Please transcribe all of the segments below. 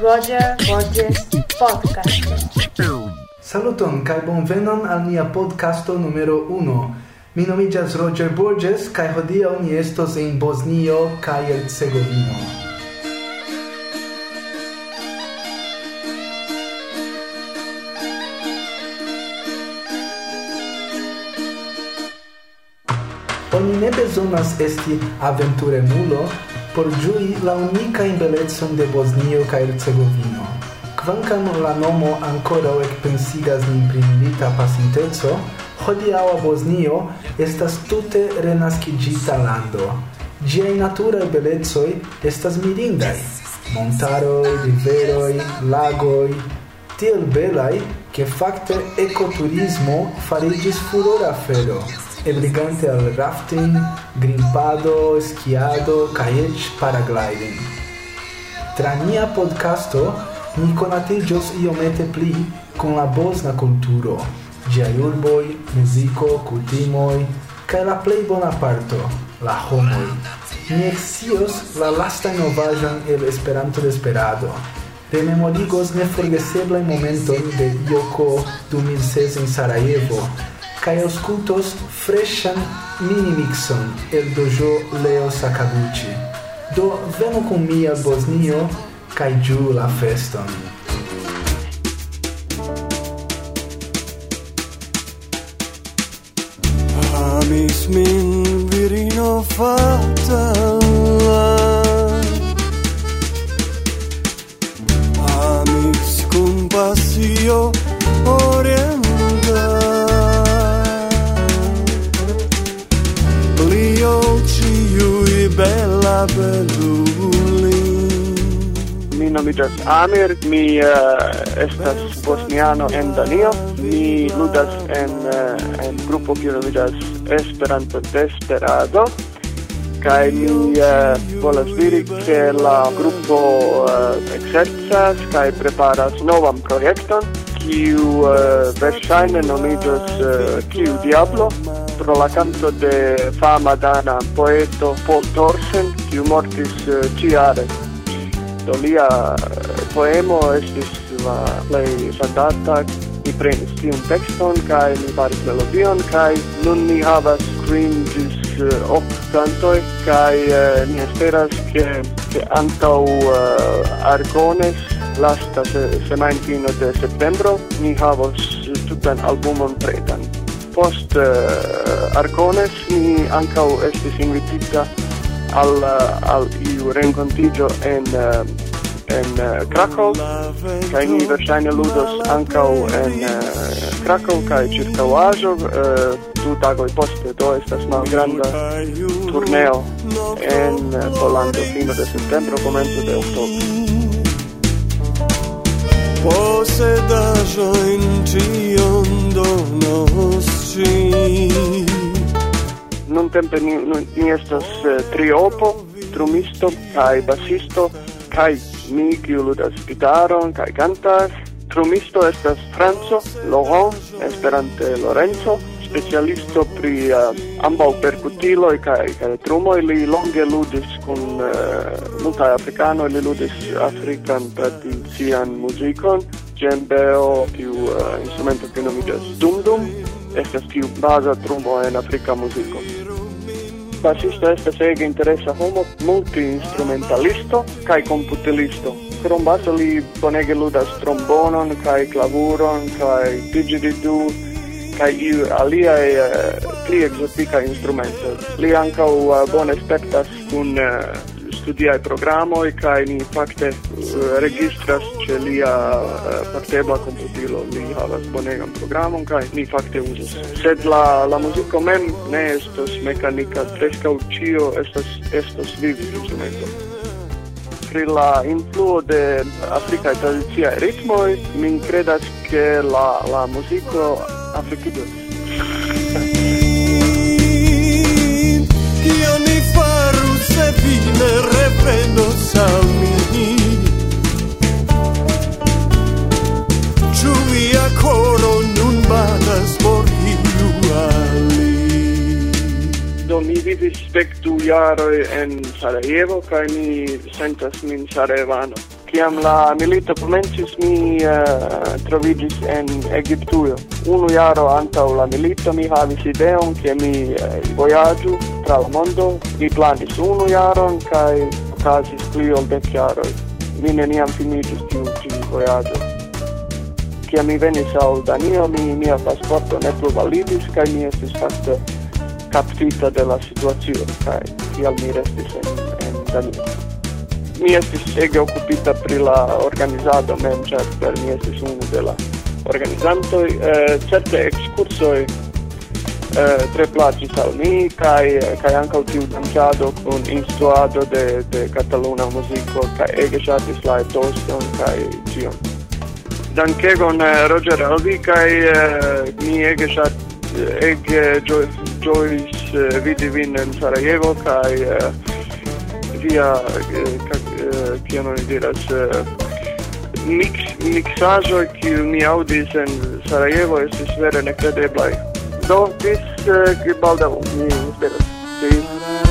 Roger Borges Podcast. Saluton kaj bonvenon al nia podcasto numero 1. Mi nomiĝas Roger Borges kaj hodiaŭ ni estos en Bosnio kaj Hercegovino. bezonas esti aventuremulo por giui la unica belecon de Bosnio ca Herzegovino. Quancam la nomo ancora ankoraŭ ekpensigas nin primilita milita pasinteco, a Bosnio estas tute renascigita lando. natura e belezoi estas mirindai, montaroi, riveroi, lagoi, tiel belai, che facte ecoturismo farigis furora afero e al rafting, grimpado, skiado kaj paragliding. Tra nia podcasto ni konatiĝos iomete pli kun la bosna kulturo, ĝiaj urboj, muziko, kutimoj kaj la plej bona parto, la homoj. Ni ekscios la lasta novaĵon el Esperanto-Desperado, rememorigos neforgeseblajn momentojn de Yoko 2006 en Sarajevo, kai auscultos freshan mini mixon el dojo Leo Sakaguchi. Do venu kun mia Bosnio kai giu la feston. Amis min virino fata nomigas Amir, mi uh, estas bosniano en Danio, mi ludas en, uh, en grupo kiu nomigas Esperanto Desperado, kaj mi uh, volas diri ke la grupo uh, exercas kai preparas novan projekton kiu uh, verŝajne nomiĝos uh, Kiu Diablo pro la canto de fama dana poeto Paul Thorsen, kiu mortis uh, ciare. Do lia eh, poemo estis la plej ŝatata. Mi prenis tiun tekston kaj mi faris melodion kaj nun mi havas kvin ĝis uh, ok cantoj kaj uh, mi esperas ke ke antaŭ uh, Argones lasta se, semajnfino de septembro mi havos tutan albumon pretan. Post uh, Argones mi ankaŭ estis invitita al eh, al iu rencontigio en eh, en uh, Krakow. Kaj ni verŝajne ludos ankaŭ en uh, Krakow kaj ĉirkaŭaĵo uh, du tagoj poste. Do estas malgranda turneo en uh, Pollando fino de septembro komenco de oktobro. Posedaĵojn ĉion donos ŝin non tempe ni, ni estas uh, triopo, trumisto kai basisto kai mi kiu ludas gitaron kai cantas. Trumisto estas Franco, Laurent, Esperante Lorenzo, specialisto pri uh, ambaŭ percutiloi kai kaj trumoj. Li longe ludis kun uh, multaj afrikanoj. Li ludis afrikan tradician muzikon djembeo tiu uh, instrumento kiu nomiĝas dum dum estas tiu baza trumo en afrika muziko. Basisto estas ege interesa homo, multi-instrumentalisto kaj komputilisto. Krom baso li bonege ludas trombonon kaj klavuron kaj didgeridoo kaj iu aliaj uh, eh, pli ekzotika instrumento. Li ankaŭ uh, eh, bone spektas kun uh, eh, studiaj programoj kaj ni fakte uh, eh, registras ĉe lia eh, uh, partebla komputilo. Mi havas bonegan programon kaj ni fakte uzas. Sed la la muziko mem ne estas mekanika, preskaŭ ĉio estas estas vivi instrumento pri la influo de africai tradicia ritmoi, min credas che la, la musico africidas fine revenos al mi. Ĉu mia koro nun batas por iu ali? Do mi vivis spek jaroj en Sarajevo kaj mi sentas min sarajevano kiam la milito komencis mi eh, uh, trovigis en Egiptujo. Unu jaro antaŭ la milito mi havis ideon ke mi uh, vojaĝu tra la mondo. Mi planis unu jaron kaj okazis pli ol dek jaroj. Mi neniam finiĝis tiu ĉi vojaĝo. Kiam mi venis al Danio, mi mia pasporto ne plu validis kaj mi estis fakte captita de la situacio kaj tial mi restis en, en Danio mi estis ege okupita pri la organizado mem, cer per mi estis unu de la organizantoi. Eh, certe ekskursoj eh, tre placis al mi kai, kai anca tiu danciado kun instruado de de Cataluna musico, kai ege shatis la etoston, kai tion. Dankegon eh, Roger Alvi, kai eh, mi ege ŝat ege ĝojis eh, vidi vin en Sarajevo kai eh, via eh, ki analiziraš eh, mik, miksažo, ki mi je avdizen Sarajevo, jaz izvere nekaj deblaj. Do tis, ki eh, baldavo mi izberaš.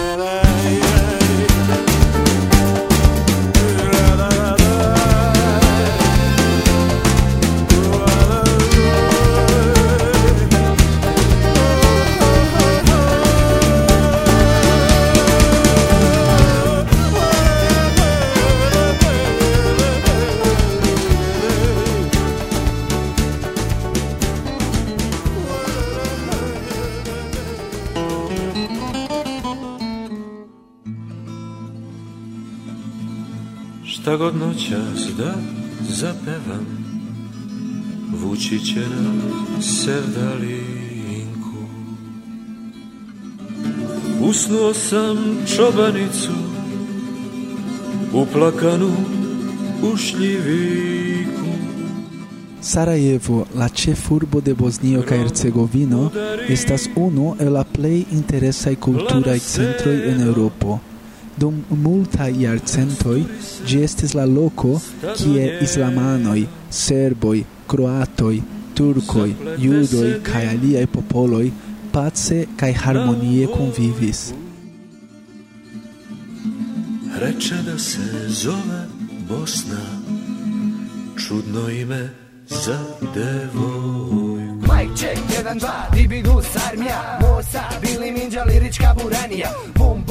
Sì. Ta godno čas da zapevam Vučiće na sevdalinku Usnuo sam čobanicu Uplakanu u šljiviku. Sarajevo, la ĉefurbo de Bosnio kaj Hercegovino, estas unu el la plej interesaj kulturaj centroj en Eŭropo Dum multa iarcentoi gi estis la loco kie islamanoi, serboi, croatoi, turcoi, judoi kai aliaj popoloi pace kai harmonie convivis. Reče da se zove Bosna, čudno ime za devojku. Majček, jedan, dva, dibi gusarmija, Mosa, Bili Minđa, Lirička Buranija, Bum,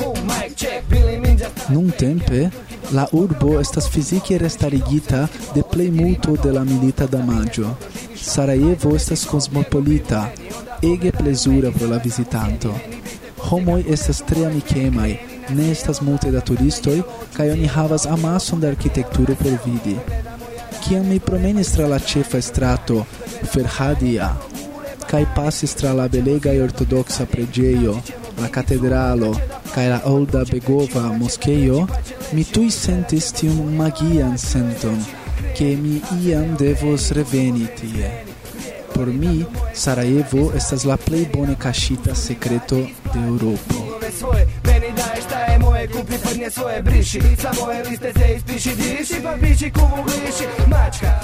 Nun tempe, la urbo estas fizike restarigita de plei multo de la milita damaggio. Sarajevo estas kosmopolita, ege plezura pro la visitanto. Homoi estas tre amikemaj, ne estas multe da turistoi, kai oni havas amason da arkitekturo por vidi. Kiam mi promenis tra la cefa strato Ferhadia kai pasis tra la belegaj ortodoksa pregeio, la catedralo, kai la olda begova moskejo, mi tui sentis tiun magian senton, che mi iam devos reveni tie. Por mi, Sarajevo estas la plej bone kaŝita sekreto de Europo. Eŭropo. kupi prnje svoje briši Sa moje liste se ispiši diši Pa bići kumu gliši Mačka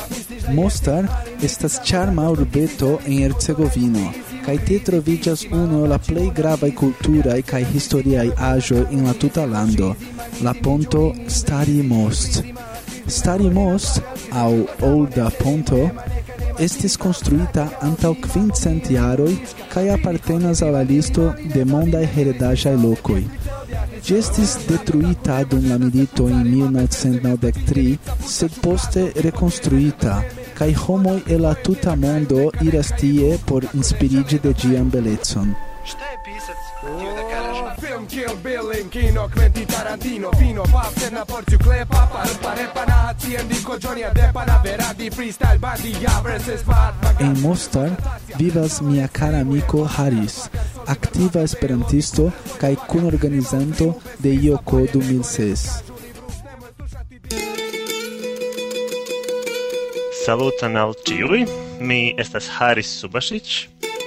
Mostar estas charma urbeto en Hercegovino kaj te troviĝas unu la plej gravaj kulturaj kaj historiaj aĵoj en la tuta lando, la ponto Stari Most. Stari Most, aŭ Olda Ponto, estis konstruita antaŭ kvincent jaroj kaj apartenas al la listo de mondaj heredaĵaj lokoj. Ĝi estis detruita dum la milito en 1993, sed poste rekonstruita – kai homo e la tuta mondo iras tie por inspirigi de gian bellezon. Oh, film Kill Bill in kino Quentin Tarantino Fino Papster na porciu klepa Parpa repa na hacijen Diko Johnny Adepa Na veradi freestyle Bandi ja versus bad En Mostar vivas mia cara amico Haris Activa esperantisto Kaj kun organizanto de Ioko 2006 Saluton al ciui, Mi estas Haris Subasic,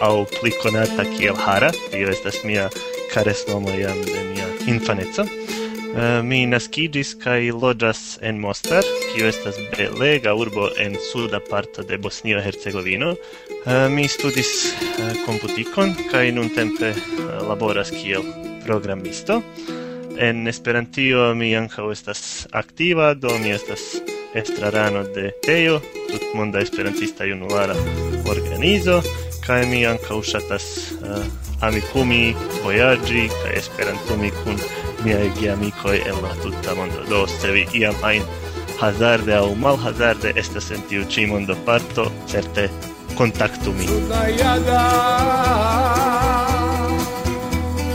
au pli conata kiel Hara. Tio estas mia karesnomo jam de mia infaneco. Uh, mi nascidis kaj loĝas en Mostar, kiu estas belega urbo en suda parto de Bosnio-Hercegovino. Uh, eh, mi studis uh, komputikon kaj nuntempe laboras kiel programisto. En Esperantio mi ankaŭ estas aktiva, do mi estas estrarano de EO, tutmonda esperantista junulara organizo, kaj mi ankaŭ ŝatas uh, eh, amikumi, vojaĝi kaj esperantumi kun miaj geamikoj en la tuta mondo. Do, se vi iam ajn hazarde aŭ malhazarde estas en tiu ĉi mondo parto, certe kontaktu min.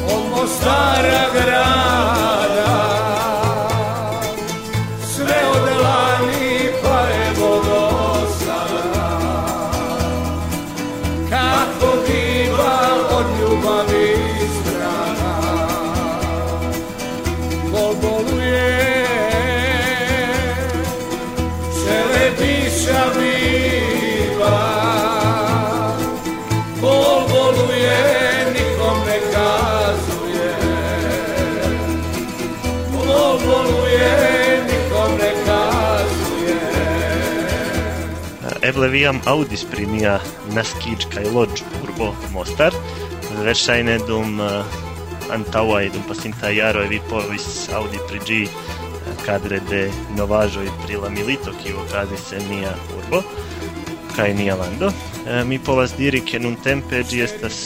Olmazlar agrar Eble vi jam aŭdis pri mia naskiĝ kaj loĝurbo Mostar. Verŝajne dum eh, antaŭaj, dum pasintaj jaroj vi povis aŭdi pri ĝi eh, kadre de novaĵoj pri la milito kiu okazis en nia urbo kaj nia lando. Eh, mi povas diri, ke nuntempe ĝi estas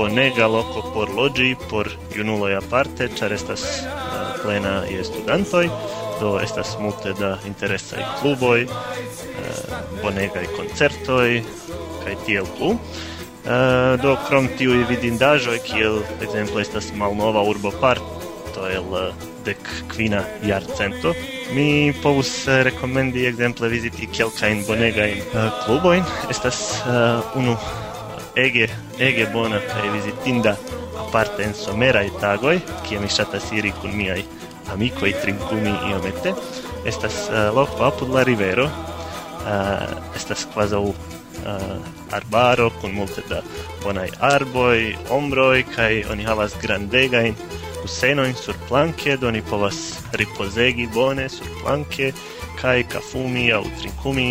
bonega loko por loĝi, por junuloj aparte, ĉar estas plena je studantoj, do estas multe da interesaj kluboj, bonegaj koncertoj kaj tiel plu. Uh, do krom tiuj vidindaĵoj kiel ekzemplo estas malnova urboparto el eh, dek kvina jarcento mi povus eh, rekomendi ekzemple viziti kelkajn bonegajn uh, klubojn estas uh, unu ege ege bona kaj vizitinda aparte en someraj tagoj kie mi ŝatas iri kun miaj amikoj trinkumi iomete estas uh, loko apud la rivero uh, estas quasi uh, arbaro kun multe da bonaj arboj, ombroj kaj oni havas grandegajn kusenojn surplanke do oni povas ripozegi bone surplanke kaj kafumi aŭ trinkumi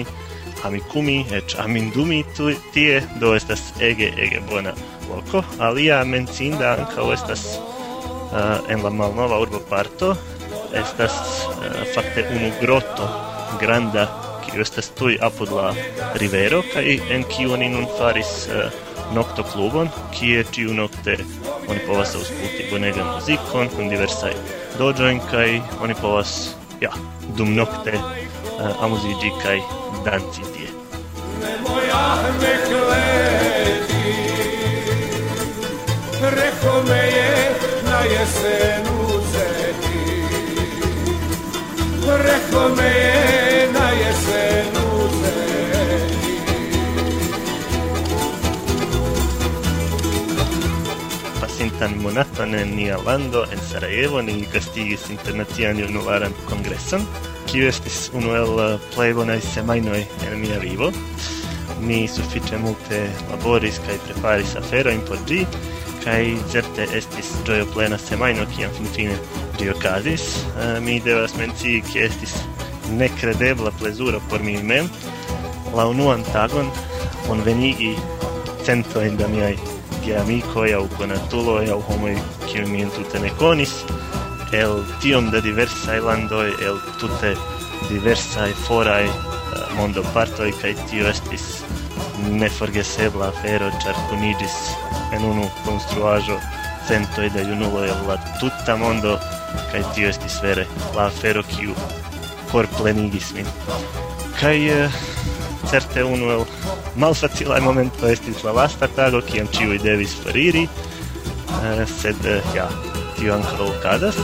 amikumi eĉ amindumi tu, tie do estas ege ege bona loko. Alia mencinda ankaŭ estas uh, en la malnova urboparto estas uh, fakte unu groto granda kiu estas tuj apud la rivero kaj en kiu oni nun faris uh, noktoklubon, kie tiu nokte oni povas aŭskulti bonegan muzikon kun diversaj doĝojn kaj oni povas ja dum nokte uh, amuziĝi kaj danci tie. Rekao me je na jesen uzeti Rekao me je tutan monaton en nia lando en Sarajevo ni gastigis internacian junularan kongreson kiu estis unu el eh, plej bonaj semajnoj en mia vivo. Mi sufiĉe multe laboris kaj preparis aferojn por ĝi kaj certe estis ĝojoplena semajno kiam finfine ĝi okazis. Eh, mi devas mencii ke estis nekredebla plezuro por mi mem. La unuan tagon bonvenigi centojn da miaj ge amicoi au conatuloi au homoi kiu mi entute ne conis el tiom da diversa landoi el tute e forai uh, eh, mondo partoi kai tio estis neforgesebla afero ĉar kunigis en unu konstruaĵo centoj da junuloj el la tuta mondo kaj tio estis vere la afero kiu korplenigis min. Kaj uh, certe unu el malfacilaj momentoj estis la lasta tago kiam ĉiuj devis foriri uh, sed uh, ja tio ankaŭ okazas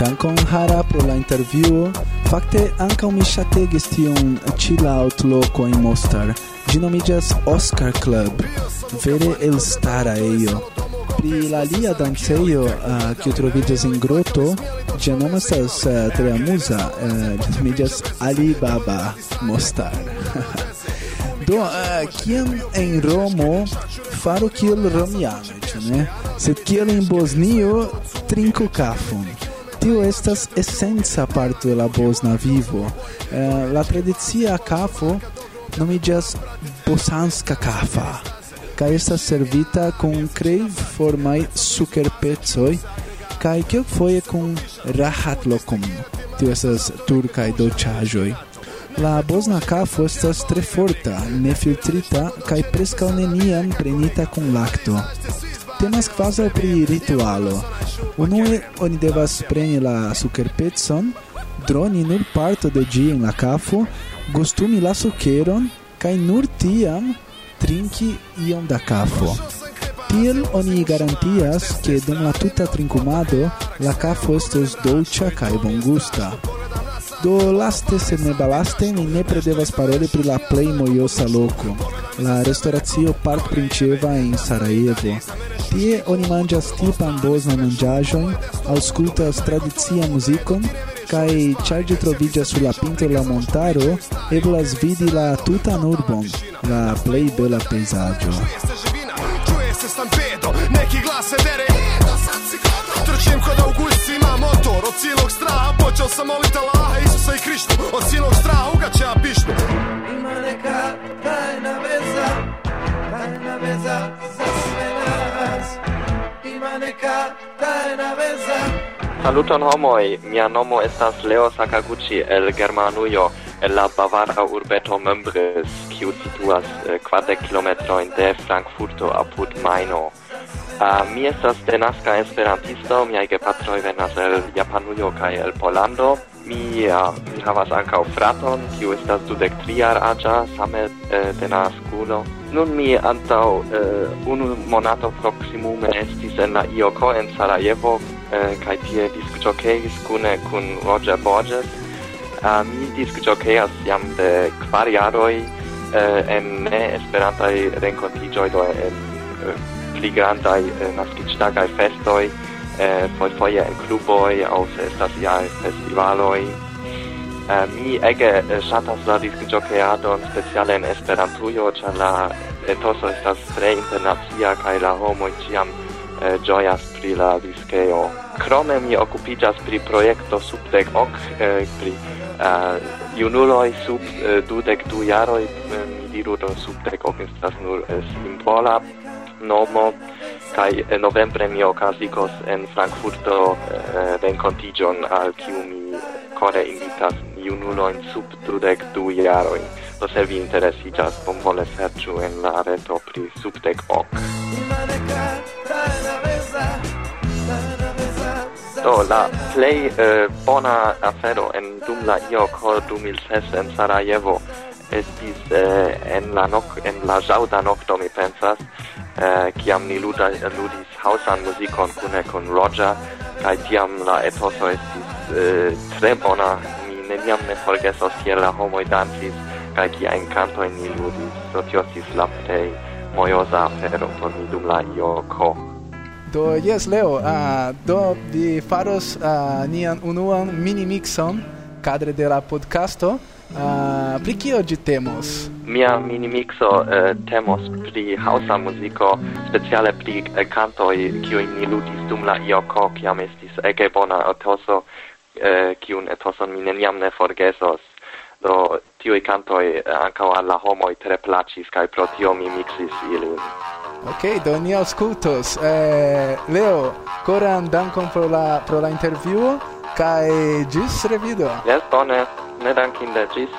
Dankon Hara pro la intervjuo. Fakte ankaŭ mi ŝategis tiun chill-out loko en Mostar. Ĝi nomiĝas Oscar Club. Vere elstara ejo. Pri la alia dancejo, kiu uh, troviĝas en groto, ĝia nomo estas uh, tre amuza, ĝi nomiĝas Alibaba Mostar. Do, kiam en Romo faru kiel romianoj, ĉu ne? Sed kiel en Bosnio trinku kafon. Tio estas esenca parto de la Bosna vivo. la tradicia kafo nomiĝas Bosanska kafa kaj estas servita kun krejformaj sukerpecoj kaj kelkfoje kun rahatlokum. Tio estas turkaj dolĉaĵoj. La bosna kafo estas tre forta, nefiltrita kaj preskaŭ neniam prenita kun lakto. Temas kvazaŭ pri ritualo. Unue oni devas preni la sukerpecon, droni nur parto de ĝi en la kafo, gustumi la sukeron kaj nur tiam trinki iom da kafo. Tiel oni garantias ke dum la tuta trinkumado la kafo estos dolĉa kaj bongusta. Do laste se ne balaste ni ne predevas paroli pri la plej mojosa loko, la restauracio Park Princieva en Sarajevo. Tie oni manĝas tipan bosnan manĝaĵon, aŭskultas tradician muzikon kai char de trovigia sur la pinto la montaro eblas vidi la tutan urbon la plej bela pejzaĝo. Stampedo, neki glase dere Trčim kod Augusti, ma motor Od silog straha počeo sam molit Allaha, Isusa i Krištu Od silog straha ugaće ja pištu Ima neka tajna veza Tajna veza za sve nas Ima neka tajna veza Saluton homoj, mia nomo estas Leo Sakaguchi el Germanujo, el la bavara urbeto Membres, kiu situas kvardek eh, kilometrojn de Frankfurto apud Maino. Uh, mi estas denaska esperantisto, miaj gepatroj venas el Japanujo kaj el Pollando. Mi, uh, mi havas ankaŭ fraton, kiu estas dudek tri jar aĝa, same eh, denaskulo. Nun mi antaŭ eh, unu monato proksimume estis en la IOKO en Sarajevo, Eh, kai tie disc jockeys kune kun Roger Borges. Uh, mi disc jam de kvar jaroj eh, en ne esperantaj renkontiĝoj do en uh, pli grandaj eh, naskiĝtagaj festoj eh, fojfoje en cluboi aus se estas ja festivaloj Uh, mi ege uh, shatas la discjokeadon speciale en Esperantujo, cia la etoso estas tre internazia, kai la homoj ĉiam eh, gioias pri la diskeo. Krome mi occupigas pri projekto Subdek ok, eh, pri eh, junuloj sub eh, dudek du jaroi, eh, mi diru do Subdek ok estas nur eh, simbola nomo, kai eh, novembre mi okazigos en Frankfurto eh, renkontiĝon al kiu mi kore invitas junulojn sub dudek du jarojn. Do se vi interesiĝas, bonvole serĉu en la reto pri Subdek ok. Do, la plej eh, bona afero en dum la IOK 2006 en Sarajevo estis eh, en la nok en la jauda nokto mi pensas eh, kiam ni luda, ludis hausan muzikon kune kun Roger kaj tiam la etoso estis eh, tre bona. Mi neniam ne forgesos kiel la homoj dancis kaj kiajn kantojn ni ludis. Do tio estis la plej mojosa afero por mi dum la IOK Do yes Leo, uh, do vi faros uh, nian unuan mini mixon cadre de la podcasto. Uh, pri kio ĝi temos? Mia mini mixo uh, temos pri hausa muziko, speciale pri uh, kantoj kiuj ni ludis dum la ioko, kiam estis ege bona etoso, uh, kiun etoson mi neniam ne forgesos. Do tiuj kantoj uh, ankaŭ al la homoj tre plaĉis kaj pro tio mi miksis ilin. Ok, do ni auscultos. Eh, Leo, coran dankon pro la pro la intervjuo kaj ĝis revido. Yes, bone. Ne dankinde. Ĝis.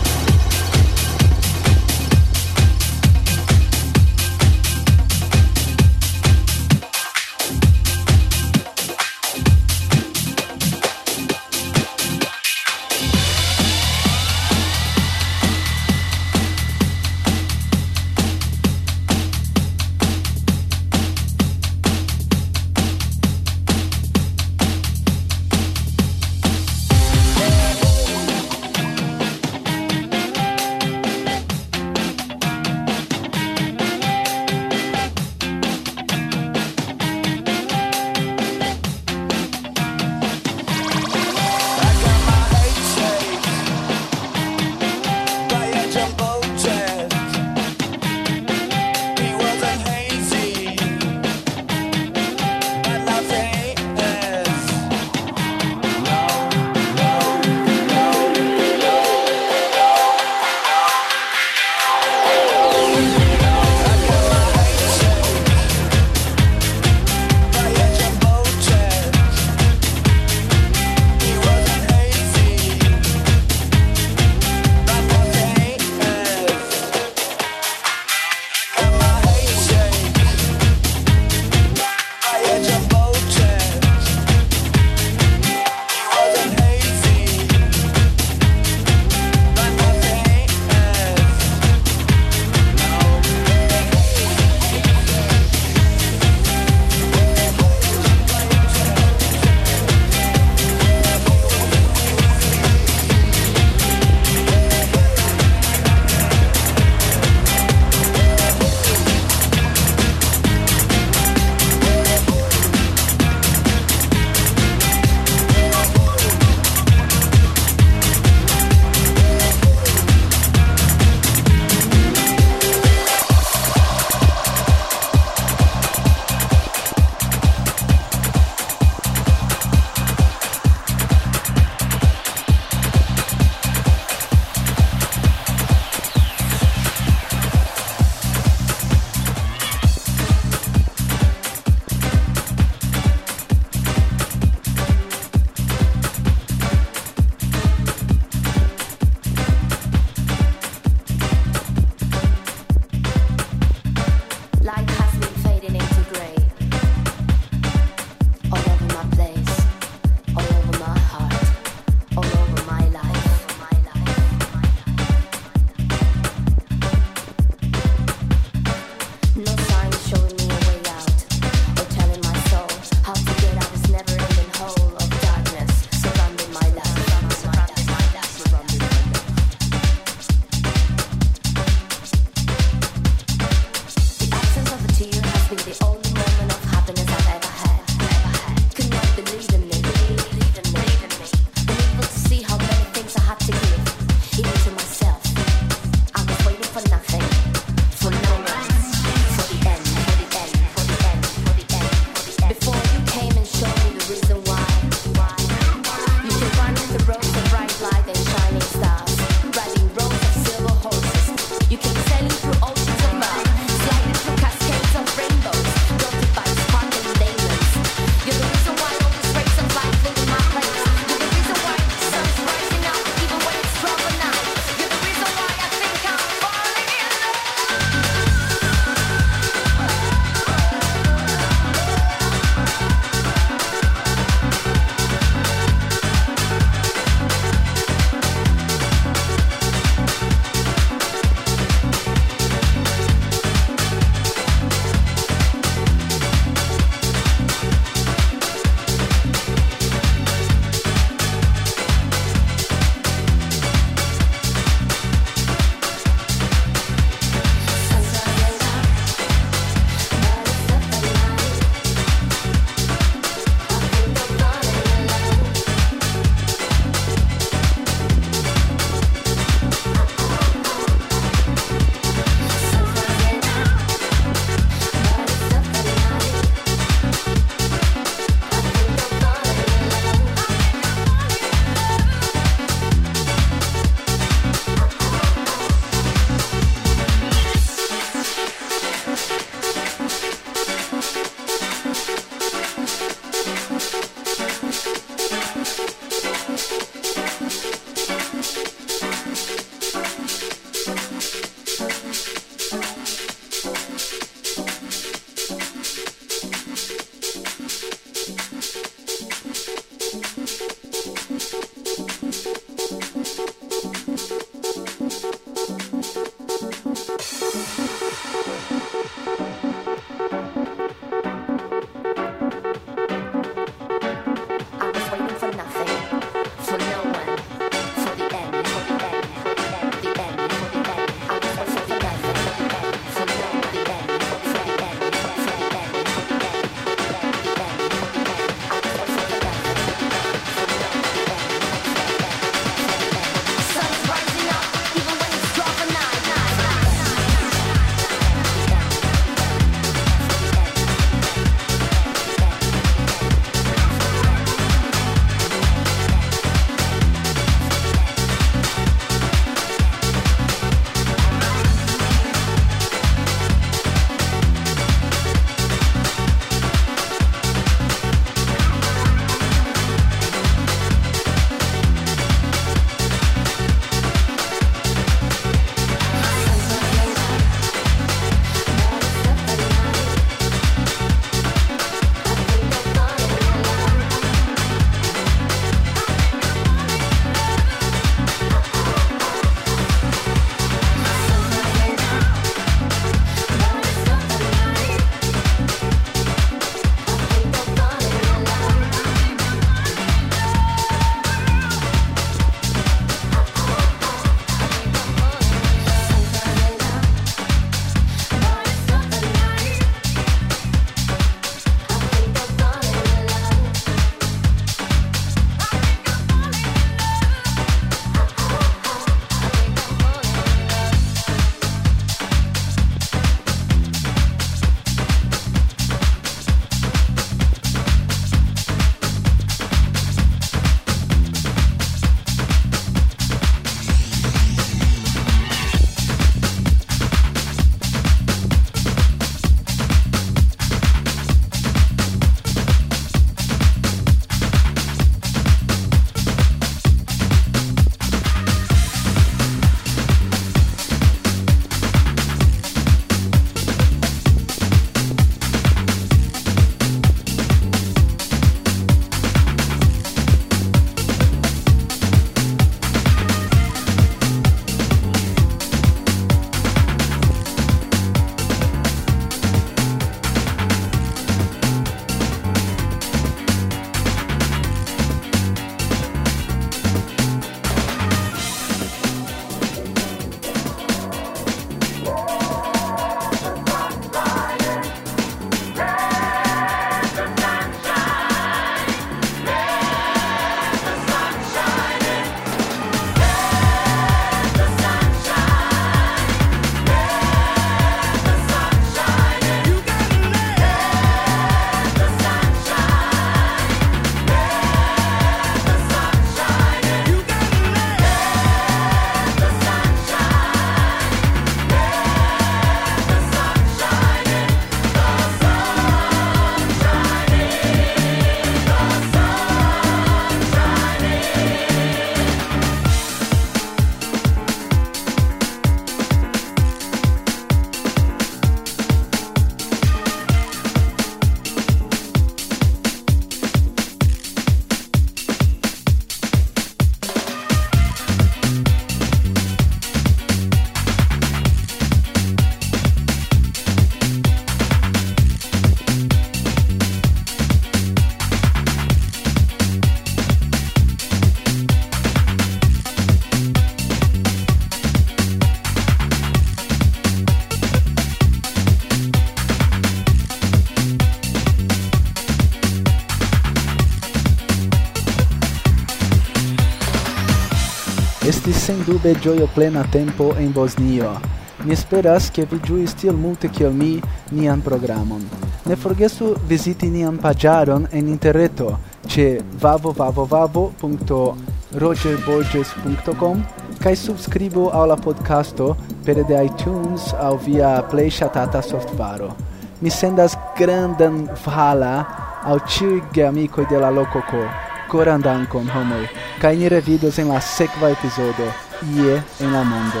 sendube gioio plena tempo in Bosnio. Mi esperas che vi giuis tiel multe kiel mi nian programon. Ne forgesu visiti nian pagiaron en interreto ce vavovavovavo.rogerborges.com kai subscribo alla podcasto per de iTunes au via play shatata softvaro. Mi sendas grandan vala al ciui geamicoi de la lococo. Coran dankon, homoi. Kai ni revidos en la sekva epizodo. Ie en la mondo.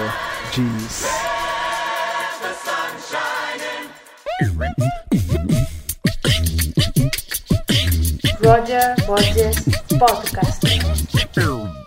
Gis. Roger Borges Podcast.